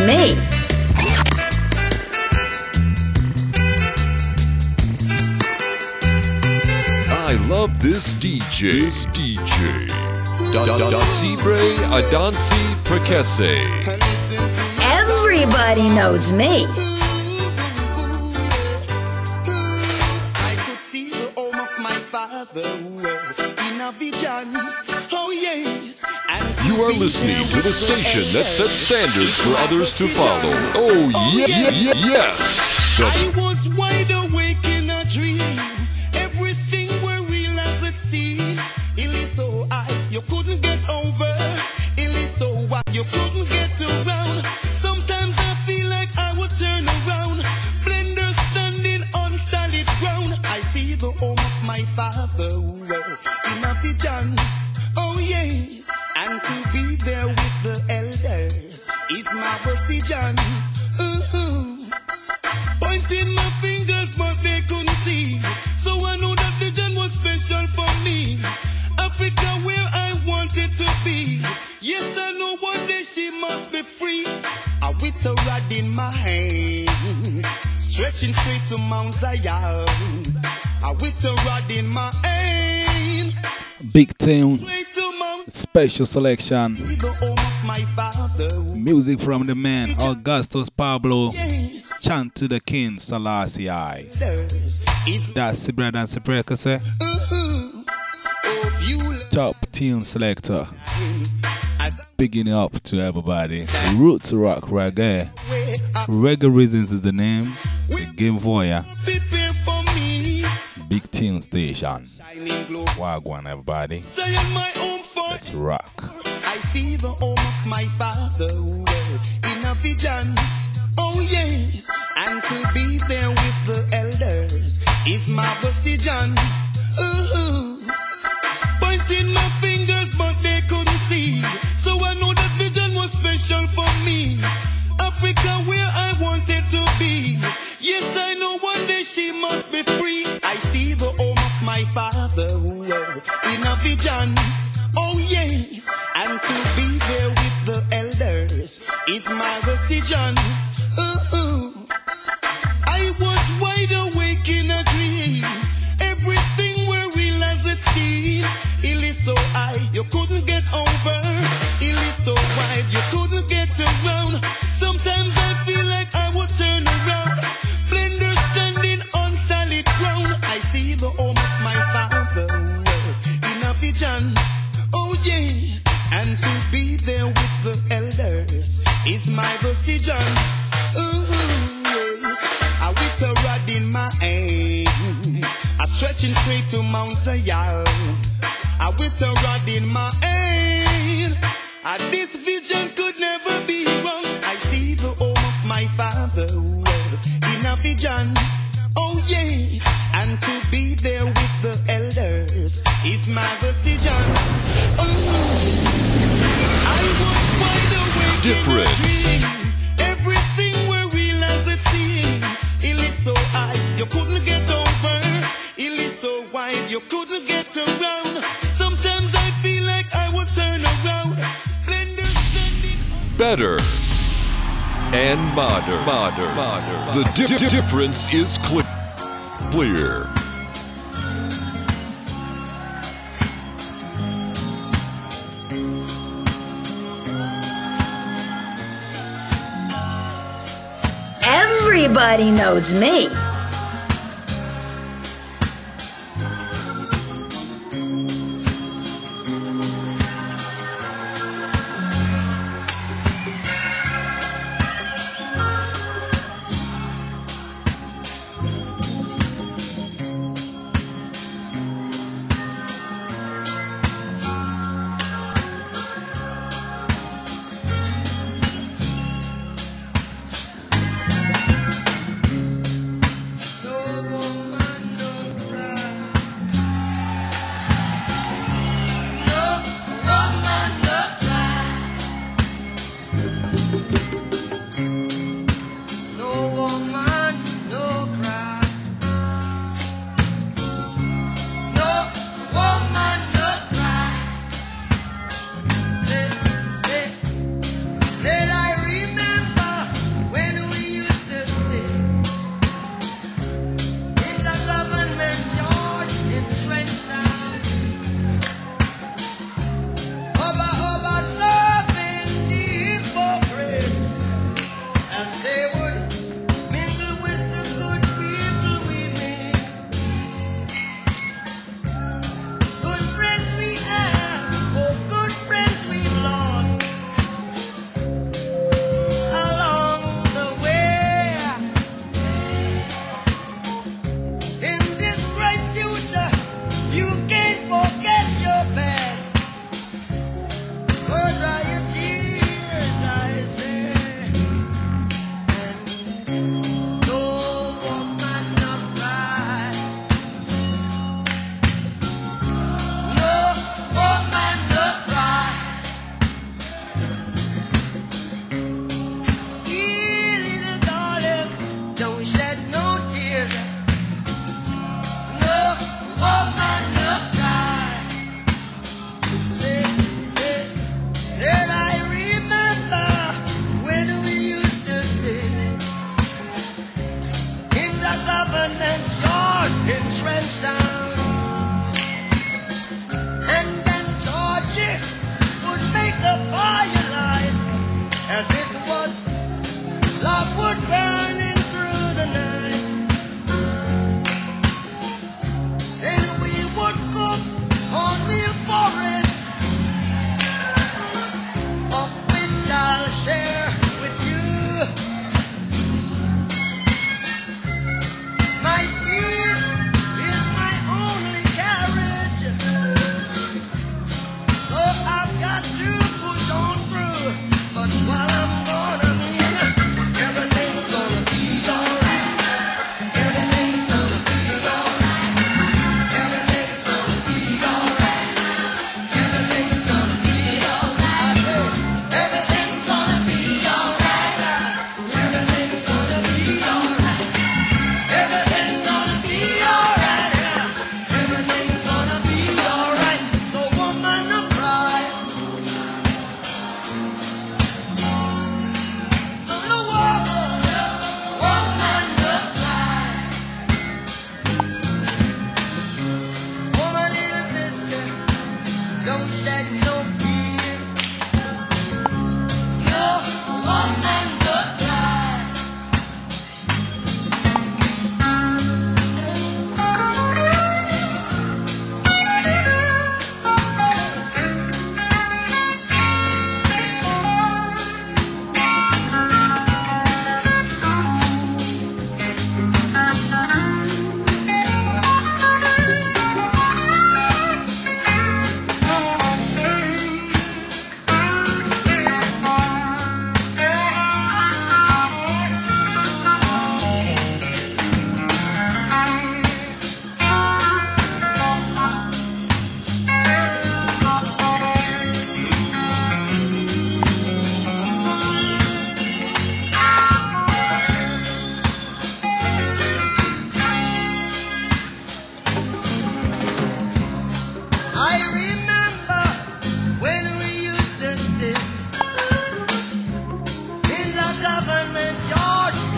Everybody knows me. I love this DJ. This DJ. Da da da Sibre Adansi Prekese. Everybody knows me. I could see the home of my father in a vision. You are listening to the station that sets standards for others to follow. Oh yeah, yeah, yes. The I was wide awake in a dream. Everything were real as it seemed. It is so high, you couldn't get over. It is so wide, you couldn't get around. My decision. Ooh. Pointing my fingers, but they couldn't see. So I know that vision was special for me. Africa, where I wanted to be. Yes, I know one day she must be free. I with a rod in my hand, stretching straight to Mount Zion. I with a rod in my hand, Big tune, straight to Mount special selection. The home of my father. Music from the man Augustus Pablo. Yes, Chant to the King Selassie. That's the brother and the prekese. ooh, uh-huh. oh, Top team selector. Bigging up to everybody. Roots Rock Reggae. Reggae Reasons is the name. The Game Voya. prepare for me. Big Team Station. Wagwan, everybody. Zion my home for Let's rock. I see the home of my father in a vision. Oh yes, and to be there with the elders is my decision. Ooh. Pointing my fingers, but they couldn't see. So I know that vision was special for me. Africa, where I wanted to be. Yes, I know one day she must be free. I see the home of my father in a vision. Oh yes, and to be there with the elders is my decision. Ooh. I was wide awake in a dream. Everything were real as it seemed. It is so high, you couldn't get over. It is so wide, you couldn't get around. A rod in my hand, and this vision could never be wrong. I see the home of my father in a vision. Oh yes, and to be there with the elders is my decision. Oh, I was wide awake in a Different. dream. Everything were real as it seemed. It is so high, you couldn't get over. It is so wide, you couldn't get around. Sometimes better and modern. Modern. Modern. The di- di- difference is clear. Clear. Everybody knows me. You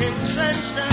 entrenched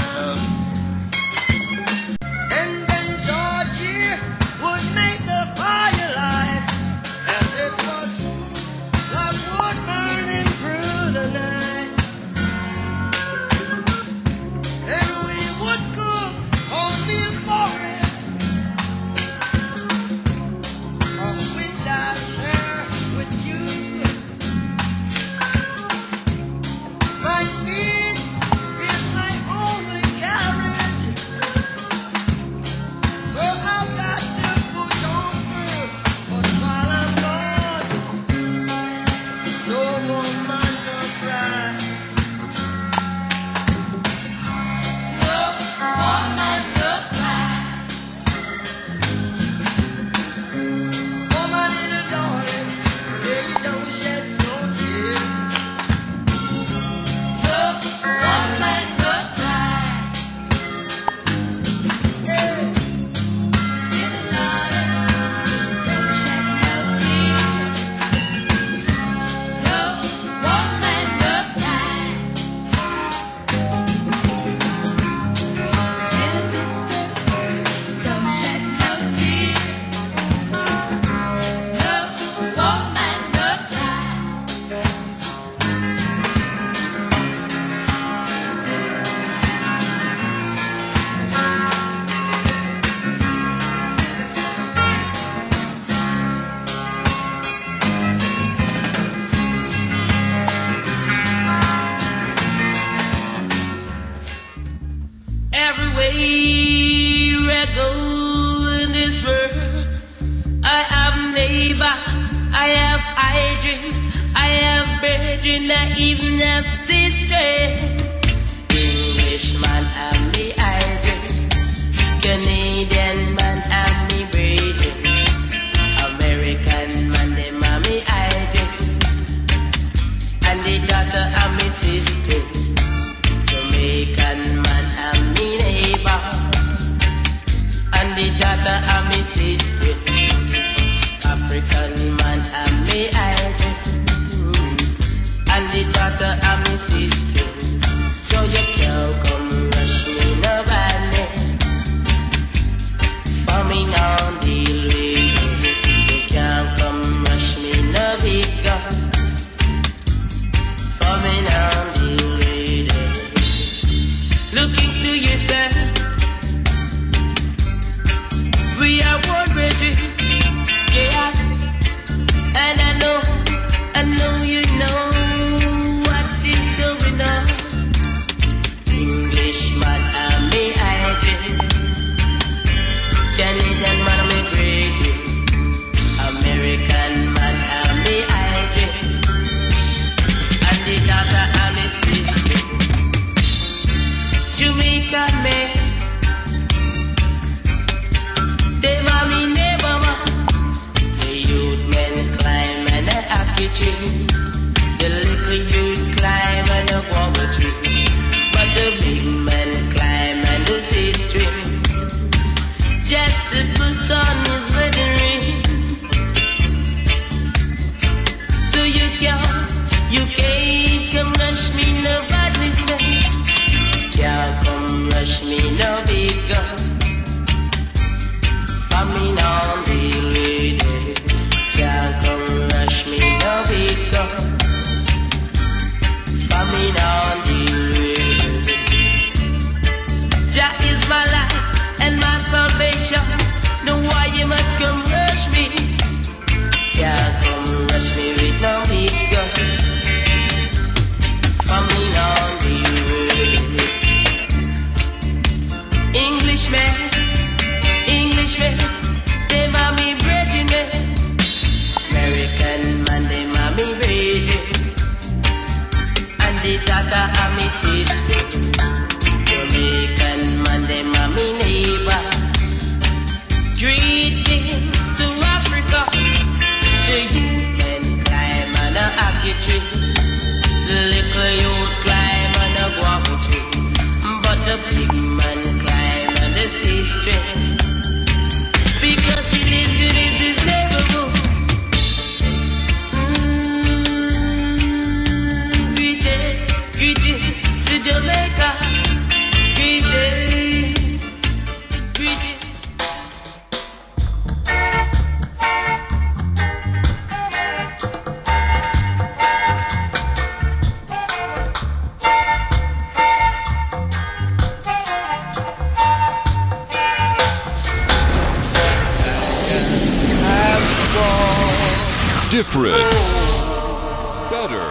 better.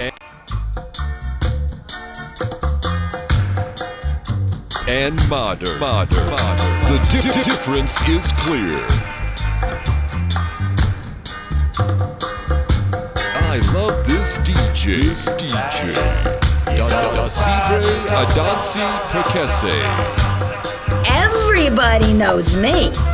And, and modern. modern. modern. The di di difference is clear. I love this DJ. This DJ. Da Sibre Adansi Prekese. Everybody knows me.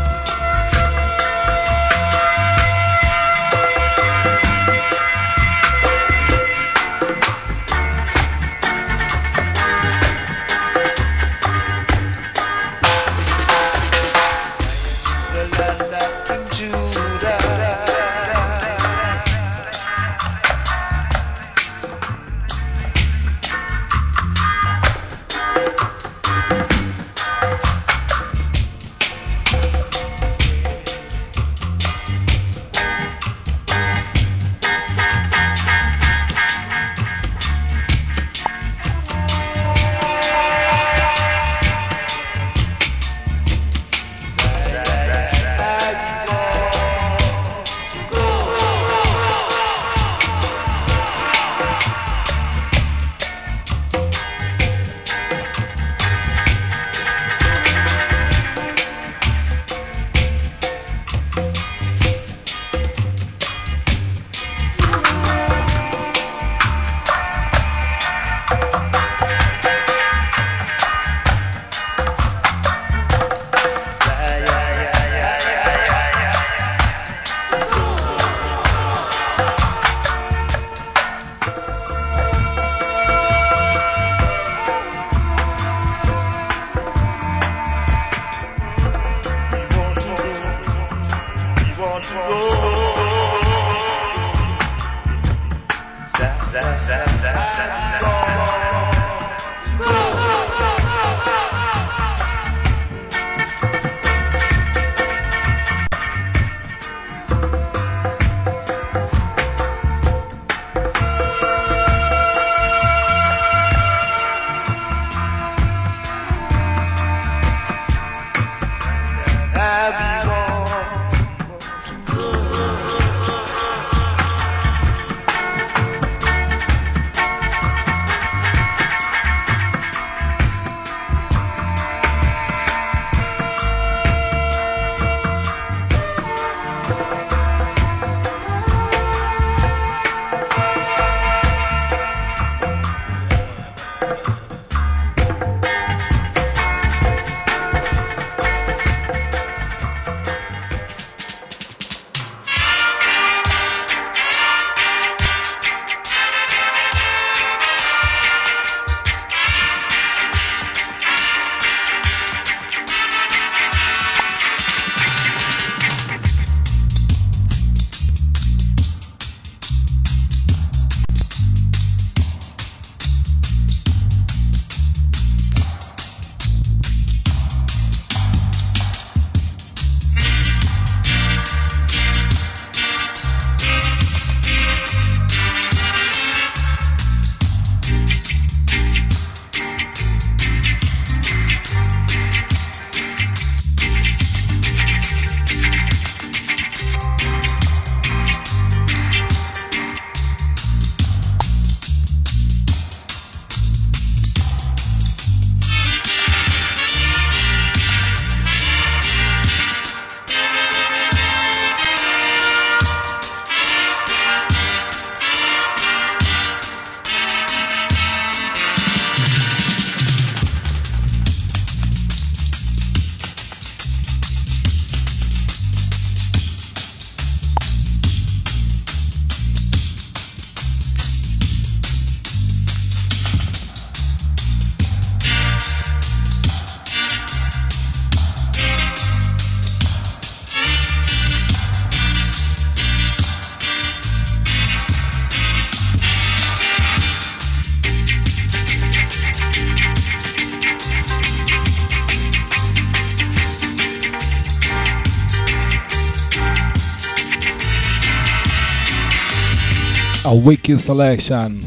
A wicked selection.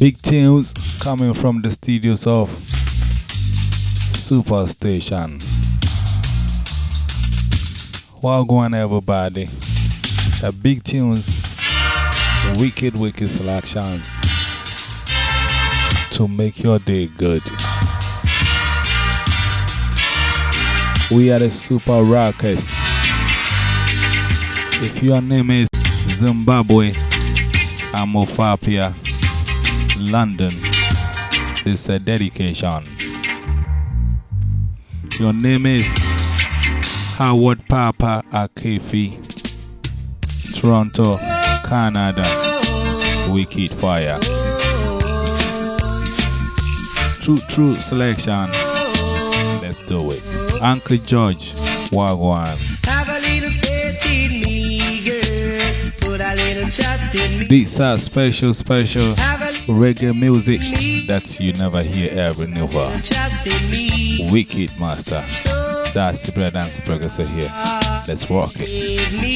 Big tunes coming from the studios of Superstation. Well, going everybody. The big tunes, wicked, wicked selections to make your day good. We are the Super Rockers. If your name is Zimbabwe, Amofapia, London. This is a dedication. Your name is Howard Papa Akefi, Toronto, Canada. Wicked Fire. True, true selection. Let's do it. Uncle George, Wagwan. These are special, special Have a little reggae music that you never hear every in. Wicked Master. That's the bread and progressor here. Let's rock it.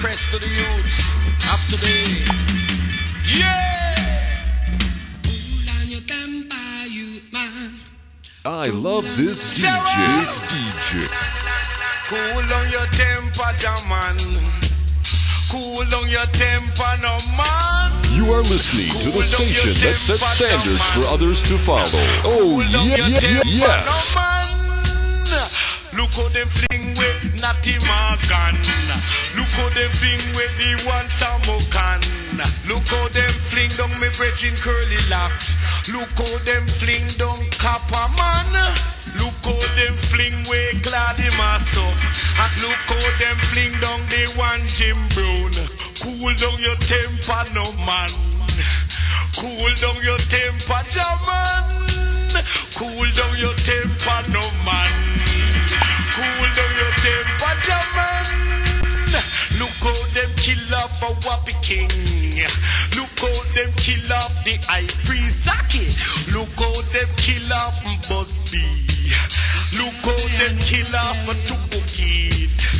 Request to the youths of today. Yeah! I love this DJ. This DJ. Cool down your temper, Jaman. Cool down your temper, no man. You are listening to the station that sets standards for others to follow. Oh, yeah, yeah, yeah, yes. Look how them fling with Natty Morgan. Look how them fling with the one Samokan. Look how them fling down me bridging curly locks. Look how them fling down Copper Man. Look how them fling with Gladdy Masso. And look how them fling down the one Jim Brown. Cool down your temper, no man. Cool down your temper, Jaman. Cool down your temper, no man. Cool down your temper, Jaman. Look how them kill off a Wappy King. Look how them kill off the high priest. Look how them kill off Busby. Look how them kill off a Tukukit.